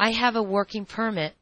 I have a working permit.